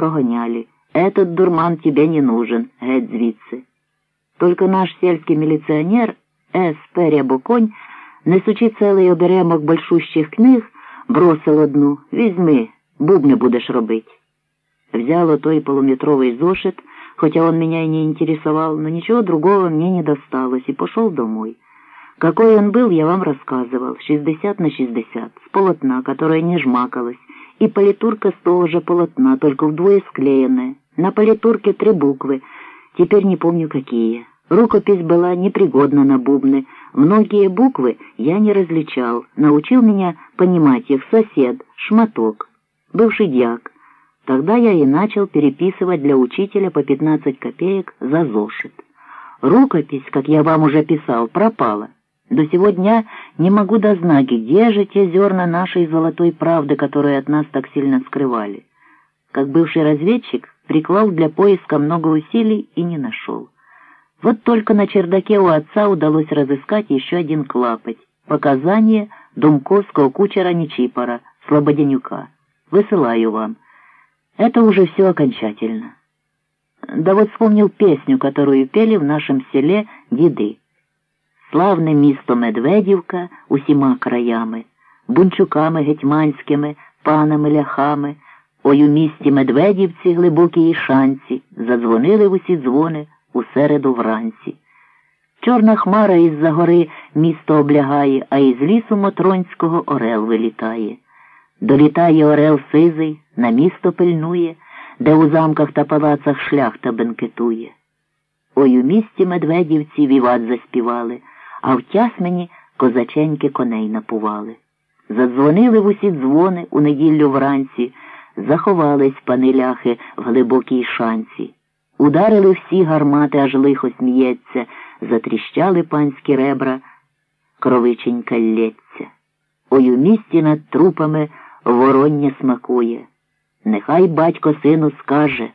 прогоняли. Этот дурман тебе не нужен, геть звідси. Только наш сельский милиционер, С. Перебоконь, несучи целий оберемок большущих книг, бросил одну «Візьми, бубни будешь робить». Взял той полуметровый зошит, хотя он меня и не интересовал, но ничего другого мне не досталось, и пошел домой. Какой он был, я вам рассказывал, 60 на 60, с полотна, которое не жмакалось, и политурка с того же полотна, только вдвое склеенная. На политурке три буквы, теперь не помню какие. Рукопись была непригодна на бубны. Многие буквы я не различал. Научил меня понимать их сосед, шматок, бывший дьяк. Тогда я и начал переписывать для учителя по 15 копеек за зошит. Рукопись, как я вам уже писал, пропала. До сего дня не могу дознать, где же те зерна нашей золотой правды, которые от нас так сильно скрывали. Как бывший разведчик, приклал для поиска много усилий и не нашел. Вот только на чердаке у отца удалось разыскать еще один клапоть. Показания думковского кучера Нечипора, Слободенюка. Высылаю вам. Это уже все окончательно. Да вот вспомнил песню, которую пели в нашем селе деды. Славне місто Медведівка усіма краями, бунчуками гетьманськими, панами ляхами, ой у місті Медведівці глибокій шанці, задзвонили в усі дзвони у середу вранці. Чорна хмара із-за гори місто облягає, а із лісу Мотронського орел вилітає. Долітає орел сизий, на місто пильнує, де у замках та палацах шляхта бенкетує. Ой у місті Медведівці віват заспівали а в тясмені козаченьки коней напували. Задзвонили в усі дзвони у неділю вранці, заховались пани ляхи в глибокій шанці. Ударили всі гармати, аж лихо сміється, затріщали панські ребра, кровиченька лється. Ой у місті над трупами вороння смакує. Нехай батько сину скаже,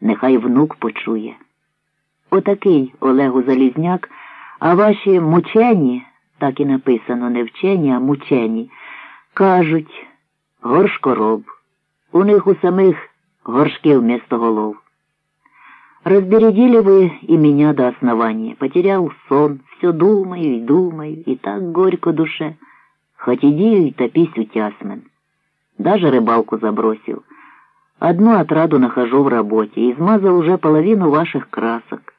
нехай внук почує. Отакий Олегу Залізняк. А ваші мучені, так і написано не вчені, а мучені, кажуть горшкороб. У них у самих горшки вместо голов. Разбередили вы и меня до основания. Потерял сон, все думаю и думаю, и так горько душе. Хоть иди и топись у тясмен. Даже рыбалку забросил. Одну отраду нахожу в работе, измазал уже половину ваших красок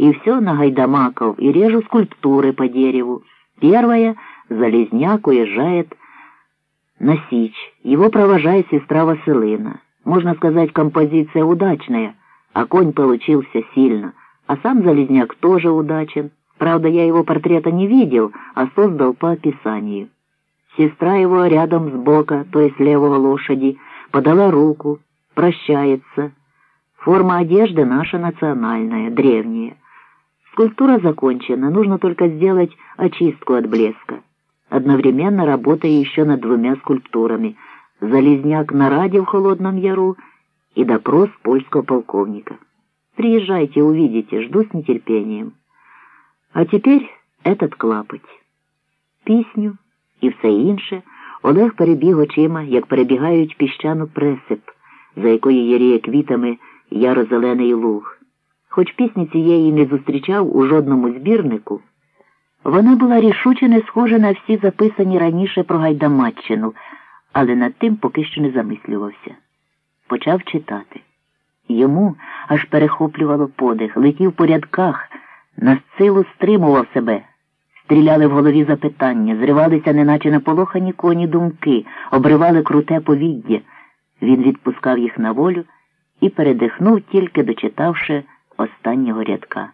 и все на гайдамаков, и режу скульптуры по дереву. Первая Залезняк уезжает на Сич. Его провожает сестра Василина. Можно сказать, композиция удачная, а конь получился сильно. А сам Залезняк тоже удачен. Правда, я его портрета не видел, а создал по описанию. Сестра его рядом с бока, то есть левого лошади, подала руку, прощается. Форма одежды наша национальная, древняя. Скульптура закончена, нужно только сделать очистку от блеска. Одновременно работая еще над двумя скульптурами «Залезняк на раде в Холодном Яру» и «Допрос польского полковника». Приезжайте, увидите, жду с нетерпением. А теперь этот клапоть. Пісню і все інше Олег перебіг очима, як перебігають піщану пресип, за якою яріє квітами яро-зелений луг. Хоч пісні цієї не зустрічав у жодному збірнику, вона була рішуче не схожа на всі записані раніше про Гайдамаччину, але над тим поки що не замислювався. Почав читати. Йому аж перехоплювало подих, летів по рядках, на силу стримував себе. Стріляли в голові запитання, зривалися, неначе наполохані коні думки, обривали круте повіддя. Він відпускав їх на волю і передихнув, тільки дочитавши останнього рядка.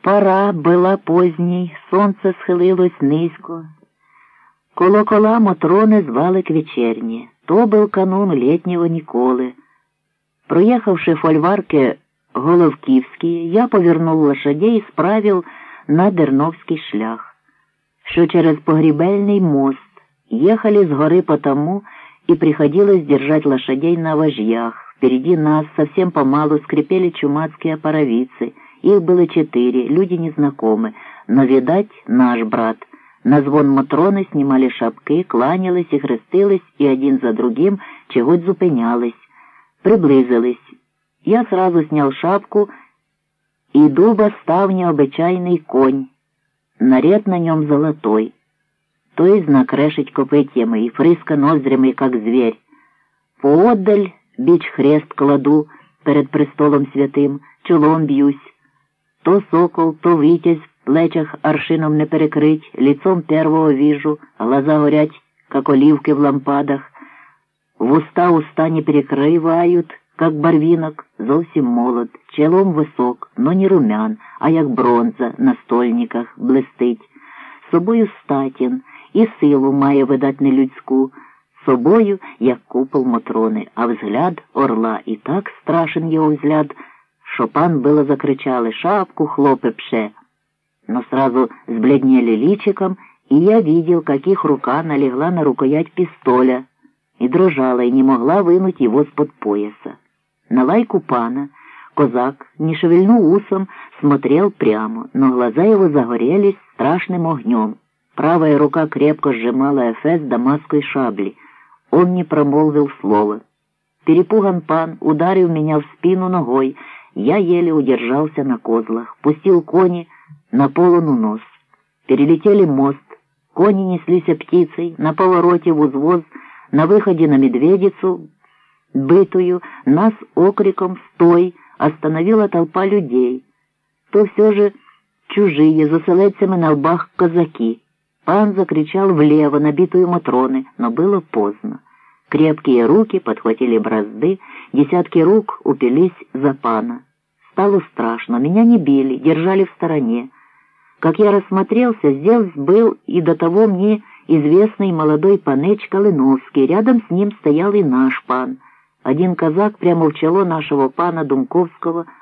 Пора була поздній, сонце схилилось низько. Колокола Мотрони звали к вечерні. То був канун літнього ніколи. Проїхавши фольварки Головківські, я повернув лошадей і справив на Дерновський шлях, що через погребельний мост ехали с горы потому и приходилось держать лошадей на вожьях. Впереди нас совсем помалу скрипели чумацкие паровицы. Их было четыре, люди незнакомы, но, видать, наш брат. На звон Матрони снимали шапки, кланялись и хрестились, и один за другим чогось зупинялись. Приблизились. Я сразу снял шапку, и дуба став необычайный конь. Наряд на нем золотой. То есть накрешить копытьями и фрыска ноздрями, как зверь. Поодаль біч хрест кладу перед престолом святим, чолом б'юсь. То сокол, то витязь в плечах аршином не перекрить, лицом первого вижу, глаза горять, как оливки в лампадах, в уста уста не перекрывают, как барвинок, зовсім молод, челом висок, но не румян, а як бронза на стольниках блистить. Собою статін і силу має видать нелюдську, собою, як купол Мотрони, а взгляд орла і так страшен його взгляд, що пан было закричали «Шапку, хлопе, пше!» Но сразу сбледнели личиком, и я видел, как их рука налегла на рукоять пистоля и дрожала, и не могла вынуть его с-под пояса. На лайку пана козак, не шевельнул усом, смотрел прямо, но глаза его загорелись страшным огнем. Правая рука крепко сжимала эфес дамасской шабли. Он не промолвил слова. Перепуган пан ударил меня в спину ногой. Я еле удержался на козлах, пустил кони на полону нос. Перелетели мост, кони неслись птицей, на повороте в узвоз, на выходе на медведицу, бытую, нас окриком «Стой!» остановила толпа людей. То все же чужие, за селецями на лбах казаки. Пан закричал влево, набитую Матроны, но было поздно. Крепкие руки подхватили бразды, десятки рук упились за пана. Стало страшно, меня не били, держали в стороне. Как я рассмотрелся, здесь был и до того мне известный молодой паныч Калиновский, рядом с ним стоял и наш пан. Один казак прямо в чело нашего пана Думковского